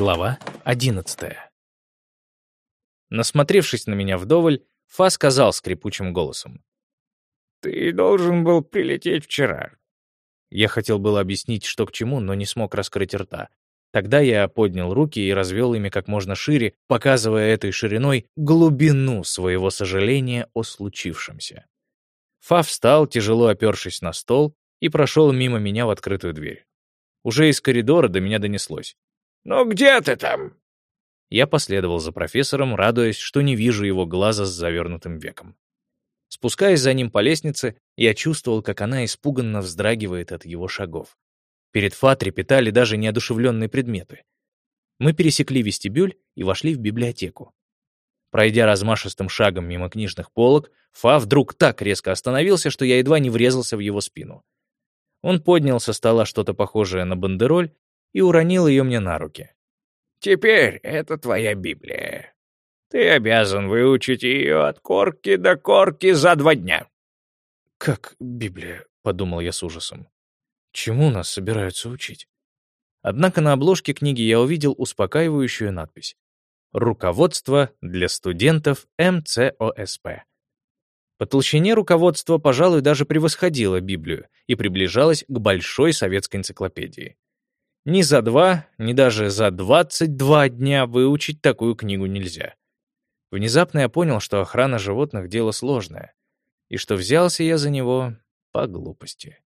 Глава одиннадцатая. Насмотревшись на меня вдоволь, Фа сказал скрипучим голосом. «Ты должен был прилететь вчера». Я хотел было объяснить, что к чему, но не смог раскрыть рта. Тогда я поднял руки и развел ими как можно шире, показывая этой шириной глубину своего сожаления о случившемся. Фа встал, тяжело опершись на стол, и прошел мимо меня в открытую дверь. Уже из коридора до меня донеслось. «Ну где ты там?» Я последовал за профессором, радуясь, что не вижу его глаза с завернутым веком. Спускаясь за ним по лестнице, я чувствовал, как она испуганно вздрагивает от его шагов. Перед Фа трепетали даже неодушевленные предметы. Мы пересекли вестибюль и вошли в библиотеку. Пройдя размашистым шагом мимо книжных полок, Фа вдруг так резко остановился, что я едва не врезался в его спину. Он поднял со стола что-то похожее на бандероль и уронил ее мне на руки. «Теперь это твоя Библия. Ты обязан выучить ее от корки до корки за два дня». «Как Библия?» — подумал я с ужасом. «Чему нас собираются учить?» Однако на обложке книги я увидел успокаивающую надпись «Руководство для студентов МЦОСП». По толщине руководство, пожалуй, даже превосходило Библию и приближалось к большой советской энциклопедии. Ни за два, ни даже за 22 дня выучить такую книгу нельзя. Внезапно я понял, что охрана животных — дело сложное, и что взялся я за него по глупости.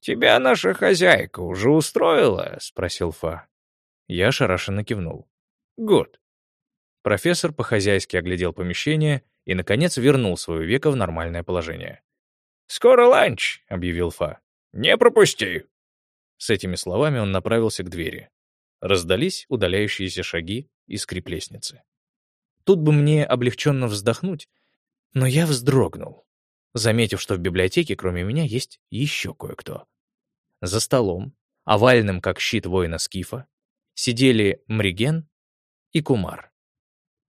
«Тебя наша хозяйка уже устроила?» — спросил Фа. Я ошарашенно кивнул. «Гуд». Профессор по-хозяйски оглядел помещение и, наконец, вернул свое веко в нормальное положение. «Скоро ланч», — объявил Фа. «Не пропусти». С этими словами он направился к двери. Раздались удаляющиеся шаги и скрип лестницы. Тут бы мне облегченно вздохнуть, но я вздрогнул, заметив, что в библиотеке кроме меня есть еще кое-кто. За столом, овальным как щит воина Скифа, сидели Мриген и Кумар.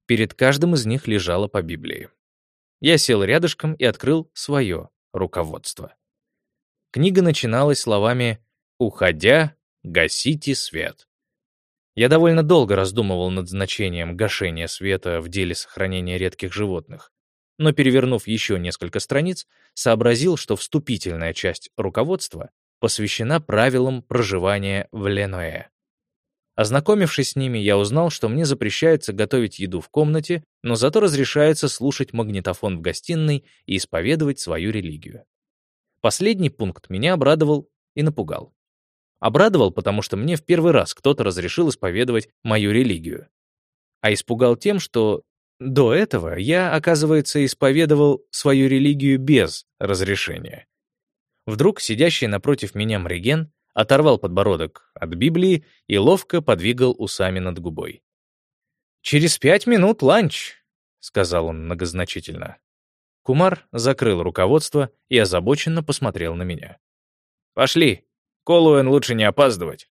Перед каждым из них лежала по Библии. Я сел рядышком и открыл свое руководство. Книга начиналась словами Уходя, гасите свет. Я довольно долго раздумывал над значением гашения света в деле сохранения редких животных, но, перевернув еще несколько страниц, сообразил, что вступительная часть руководства посвящена правилам проживания в Ленуэ. Ознакомившись с ними, я узнал, что мне запрещается готовить еду в комнате, но зато разрешается слушать магнитофон в гостиной и исповедовать свою религию. Последний пункт меня обрадовал и напугал. Обрадовал, потому что мне в первый раз кто-то разрешил исповедовать мою религию. А испугал тем, что до этого я, оказывается, исповедовал свою религию без разрешения. Вдруг сидящий напротив меня Мриген оторвал подбородок от Библии и ловко подвигал усами над губой. «Через пять минут ланч», — сказал он многозначительно. Кумар закрыл руководство и озабоченно посмотрел на меня. «Пошли», Колуэн лучше не опаздывать.